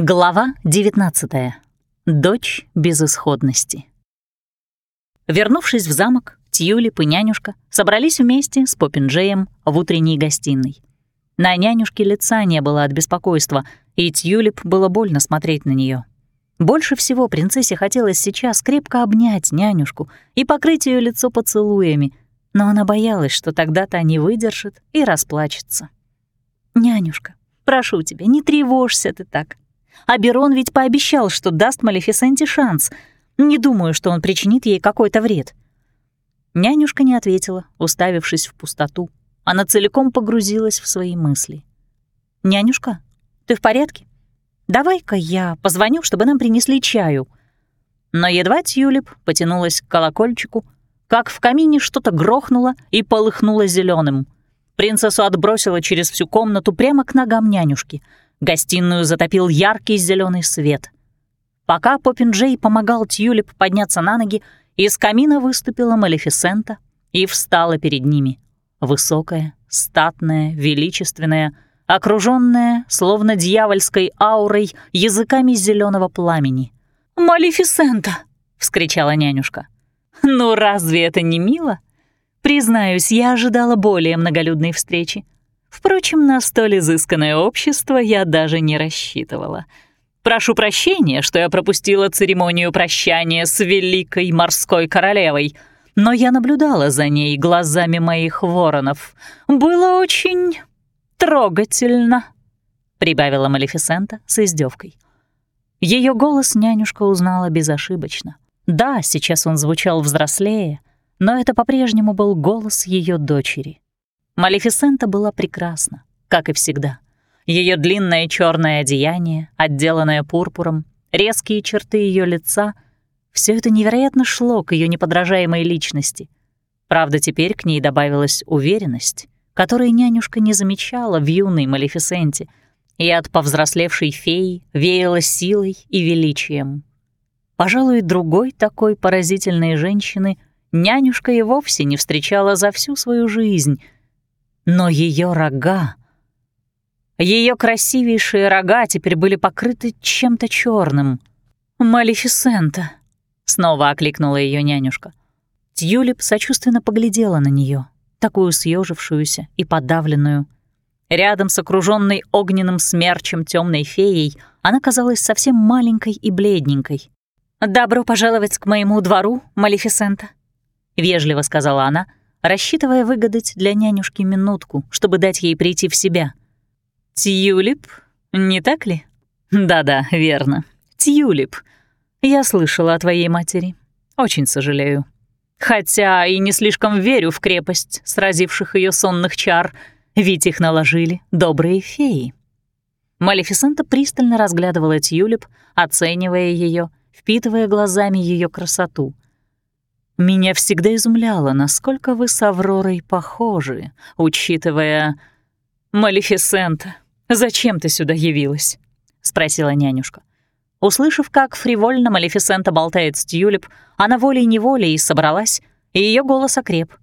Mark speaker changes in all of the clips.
Speaker 1: Глава 19. Дочь безысходности. Вернувшись в замок, Тьюлип и нянюшка собрались вместе с Поппинджеем в утренней гостиной. На нянюшке лица не было от беспокойства, и Тьюлип было больно смотреть на нее. Больше всего принцессе хотелось сейчас крепко обнять нянюшку и покрыть ее лицо поцелуями, но она боялась, что тогда-то не выдержит и расплачется. «Нянюшка, прошу тебя, не тревожься ты так. А Берон ведь пообещал, что даст Малефисенте шанс. Не думаю, что он причинит ей какой-то вред». Нянюшка не ответила, уставившись в пустоту. Она целиком погрузилась в свои мысли. «Нянюшка, ты в порядке? Давай-ка я позвоню, чтобы нам принесли чаю». Но едва Тюлип потянулась к колокольчику, как в камине что-то грохнуло и полыхнуло зеленым. Принцессу отбросило через всю комнату прямо к ногам нянюшки. Гостиную затопил яркий зеленый свет. Пока Поппин Джей помогал Тюлип подняться на ноги, из камина выступила Малефисента и встала перед ними. Высокая, статная, величественная, окруженная, словно дьявольской аурой, языками зеленого пламени. «Малефисента!» — вскричала нянюшка. «Ну разве это не мило? Признаюсь, я ожидала более многолюдной встречи. Впрочем, на столь изысканное общество я даже не рассчитывала. Прошу прощения, что я пропустила церемонию прощания с великой морской королевой, но я наблюдала за ней глазами моих воронов. Было очень трогательно», — прибавила Малефисента с издевкой. Ее голос нянюшка узнала безошибочно. Да, сейчас он звучал взрослее, но это по-прежнему был голос ее дочери. Малефисента была прекрасна, как и всегда. Ее длинное черное одеяние, отделанное пурпуром, резкие черты ее лица — все это невероятно шло к ее неподражаемой личности. Правда, теперь к ней добавилась уверенность, которой нянюшка не замечала в юной Малефисенте, и от повзрослевшей феи веяло силой и величием. Пожалуй, другой такой поразительной женщины нянюшка и вовсе не встречала за всю свою жизнь. Но ее рога... Ее красивейшие рога теперь были покрыты чем-то черным. «Малефисента!» — снова окликнула ее нянюшка. Тьюлип сочувственно поглядела на нее, такую съежившуюся и подавленную. Рядом с окруженной огненным смерчем темной феей она казалась совсем маленькой и бледненькой. «Добро пожаловать к моему двору, Малефисента», — вежливо сказала она, рассчитывая выгадать для нянюшки минутку, чтобы дать ей прийти в себя. «Тьюлип, не так ли?» «Да-да, верно. Тьюлип. Я слышала о твоей матери. Очень сожалею. Хотя и не слишком верю в крепость сразивших ее сонных чар, ведь их наложили добрые феи». Малефисента пристально разглядывала Тьюлип, оценивая ее впитывая глазами ее красоту. Меня всегда изумляло, насколько вы с Авророй похожи, учитывая... «Малефисента, зачем ты сюда явилась?» — спросила нянюшка. Услышав, как фривольно Малефисента болтает с Тюлип, она волей-неволей собралась, и ее голос окреп.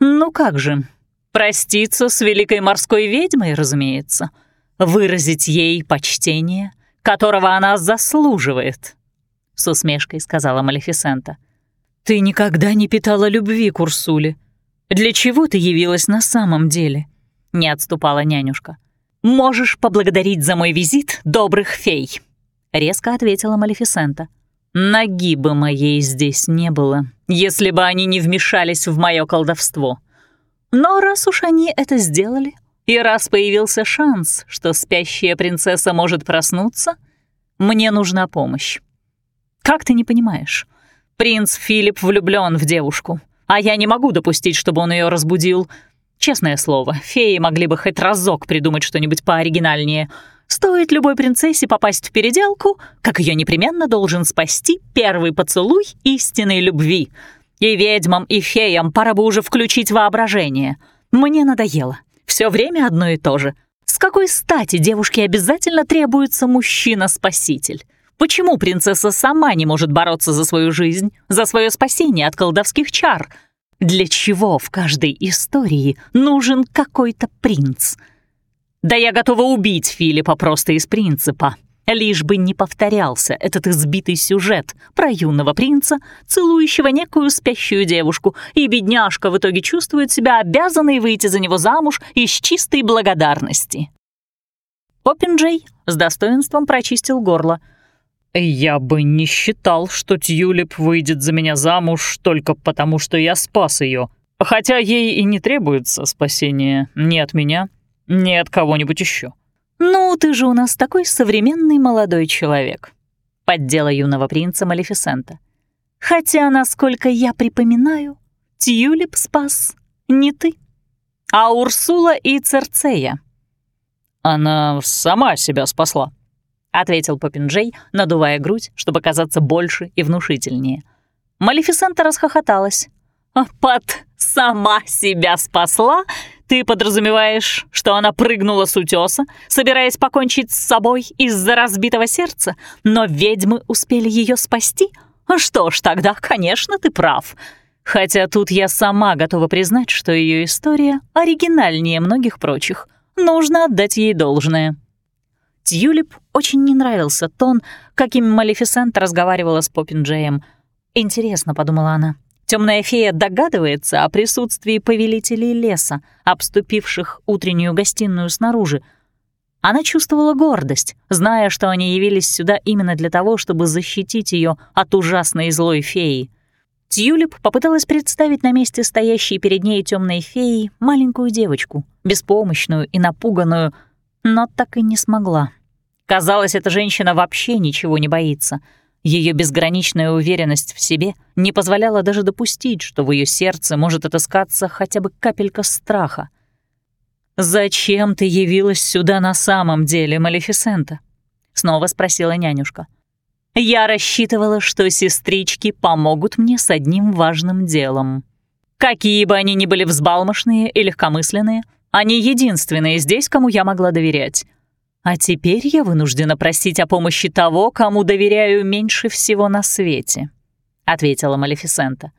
Speaker 1: «Ну как же, проститься с великой морской ведьмой, разумеется, выразить ей почтение, которого она заслуживает» с усмешкой сказала Малефисента. «Ты никогда не питала любви к Урсуле. Для чего ты явилась на самом деле?» Не отступала нянюшка. «Можешь поблагодарить за мой визит добрых фей», — резко ответила Малефисента. «Ноги бы моей здесь не было, если бы они не вмешались в мое колдовство. Но раз уж они это сделали, и раз появился шанс, что спящая принцесса может проснуться, мне нужна помощь. Как ты не понимаешь? Принц Филипп влюблён в девушку, а я не могу допустить, чтобы он её разбудил. Честное слово, феи могли бы хоть разок придумать что-нибудь пооригинальнее. Стоит любой принцессе попасть в переделку, как её непременно должен спасти первый поцелуй истинной любви. И ведьмам, и феям пора бы уже включить воображение. Мне надоело. Всё время одно и то же. С какой стати девушке обязательно требуется мужчина-спаситель? Почему принцесса сама не может бороться за свою жизнь, за свое спасение от колдовских чар? Для чего в каждой истории нужен какой-то принц? Да я готова убить Филиппа просто из принципа. Лишь бы не повторялся этот избитый сюжет про юного принца, целующего некую спящую девушку, и бедняжка в итоге чувствует себя обязанной выйти за него замуж из чистой благодарности. Поппинджей с достоинством прочистил горло.
Speaker 2: «Я бы не считал, что Тьюлип выйдет за меня замуж только потому, что я спас ее, хотя ей и не требуется спасение ни от меня, ни от кого-нибудь еще.
Speaker 1: «Ну, ты же у нас такой современный молодой человек», — поддела юного принца Малефисента. «Хотя, насколько я припоминаю, Тьюлип спас не ты, а Урсула и Церцея».
Speaker 2: «Она сама себя спасла», — ответил Попинджей, надувая грудь, чтобы казаться больше и внушительнее.
Speaker 1: Малефисента расхохоталась. «Под «сама себя спасла» Ты подразумеваешь, что она прыгнула с утеса, собираясь покончить с собой из-за разбитого сердца, но ведьмы успели ее спасти? Что ж, тогда, конечно, ты прав. Хотя тут я сама готова признать, что ее история оригинальнее многих прочих. Нужно отдать ей должное. Тьюлип очень не нравился тон, каким Малефисент разговаривала с Поппинджеем. «Интересно», — подумала она, — Темная фея догадывается о присутствии повелителей леса, обступивших утреннюю гостиную снаружи. Она чувствовала гордость, зная, что они явились сюда именно для того, чтобы защитить ее от ужасной злой феи. Тьюлип попыталась представить на месте стоящей перед ней темной феи маленькую девочку, беспомощную и напуганную, но так и не смогла. Казалось, эта женщина вообще ничего не боится — ее безграничная уверенность в себе не позволяла даже допустить, что в ее сердце может отыскаться хотя бы капелька страха. «Зачем ты явилась сюда на самом деле, Малефисента?» — снова спросила нянюшка. «Я рассчитывала, что сестрички помогут мне с одним важным делом. Какие бы они ни были взбалмошные и легкомысленные, они единственные здесь, кому я могла доверять. А теперь я вынуждена просить о помощи того, кому доверяю меньше всего на свете», — ответила Малефисента.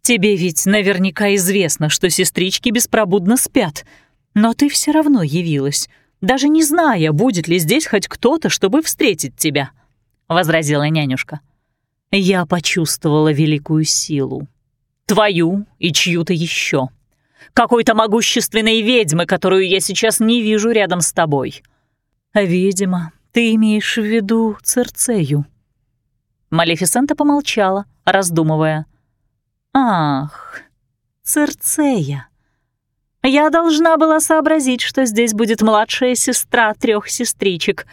Speaker 1: «Тебе ведь наверняка известно, что сестрички беспробудно спят, но ты все равно явилась, даже не зная, будет ли здесь хоть кто-то, чтобы встретить тебя», — возразила нянюшка. «Я почувствовала великую силу. Твою и чью-то еще. Какой-то могущественной ведьмы, которую я сейчас не вижу рядом с тобой. «Видимо, ты имеешь в виду Церцею». Малефисента помолчала, раздумывая. «Ах, Церцея. Я должна была сообразить, что здесь будет младшая сестра трех сестричек.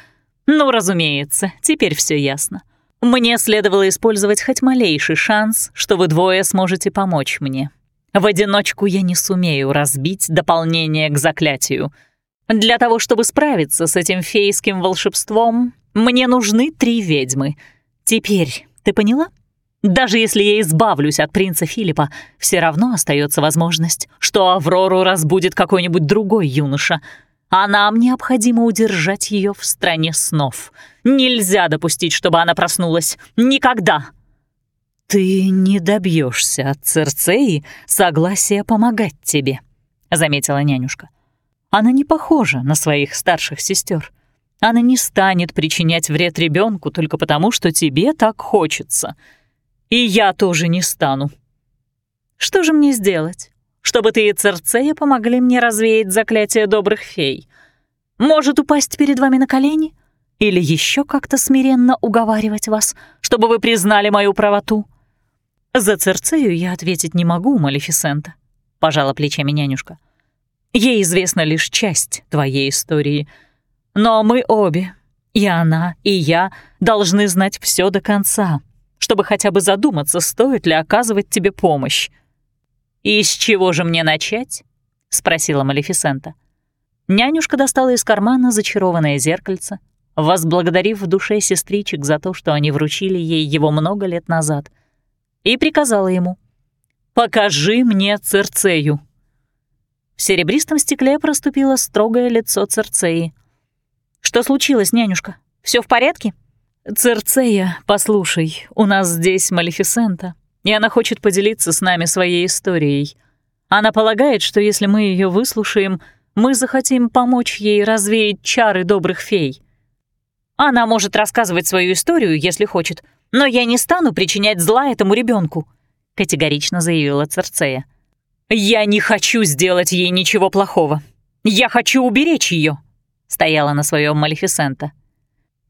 Speaker 1: Ну, разумеется, теперь все ясно. Мне следовало использовать хоть малейший шанс, что вы двое сможете помочь мне. В одиночку я не сумею разбить дополнение к заклятию — для того, чтобы справиться с этим фейским волшебством, мне нужны три ведьмы. Теперь ты поняла? Даже если я избавлюсь от принца Филиппа, все равно остается возможность, что Аврору разбудит какой-нибудь другой юноша, а нам необходимо удержать ее в стране снов. Нельзя допустить, чтобы она проснулась. Никогда!» «Ты не добьешься от Церцеи согласия помогать тебе», — заметила нянюшка. Она не похожа на своих старших сестер. Она не станет причинять вред ребенку только потому, что тебе так хочется. И я тоже не стану. Что же мне сделать, чтобы ты и Церцея помогли мне развеять заклятие добрых фей? Может, упасть перед вами на колени? Или еще как-то смиренно уговаривать вас, чтобы вы признали мою правоту? За Церцею я ответить не могу, Малефисента, — пожала плечами нянюшка. — Ей известна лишь часть твоей истории. Но мы обе, и она, и я, должны знать все до конца, чтобы хотя бы задуматься, стоит ли оказывать тебе помощь. «И с чего же мне начать?» — спросила Малефисента. Нянюшка достала из кармана зачарованное зеркальце, возблагодарив в душе сестричек за то, что они вручили ей его много лет назад, и приказала ему «Покажи мне Церцею». В серебристом стекле проступило строгое лицо Церцеи. «Что случилось, нянюшка? Все в порядке?» «Церцея, послушай, у нас здесь Малефисента, и она хочет поделиться с нами своей историей. Она полагает, что если мы ее выслушаем, мы захотим помочь ей развеять чары добрых фей». Она может рассказывать свою историю, если хочет, но я не стану причинять зла этому ребенку, категорично заявила Церцея. «Я не хочу сделать ей ничего плохого. Я хочу уберечь ее», — стояла на своем Малефисента.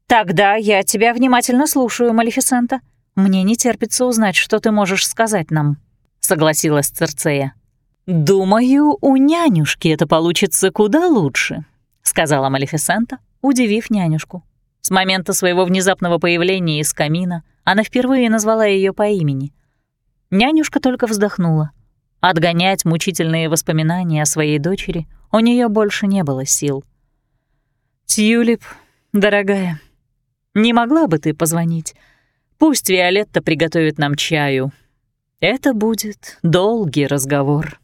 Speaker 1: «Тогда я тебя внимательно слушаю, Малефисента. Мне не терпится узнать, что ты можешь сказать нам», — согласилась Церцея. «Думаю, у нянюшки это получится куда лучше», — сказала Малефисента, удивив нянюшку. С момента своего внезапного появления из камина она впервые назвала ее по имени. Нянюшка только вздохнула. Отгонять мучительные воспоминания о своей дочери у нее больше не было сил. «Тьюлип, дорогая, не могла бы ты позвонить? Пусть Виолетта приготовит нам чаю. Это будет долгий разговор».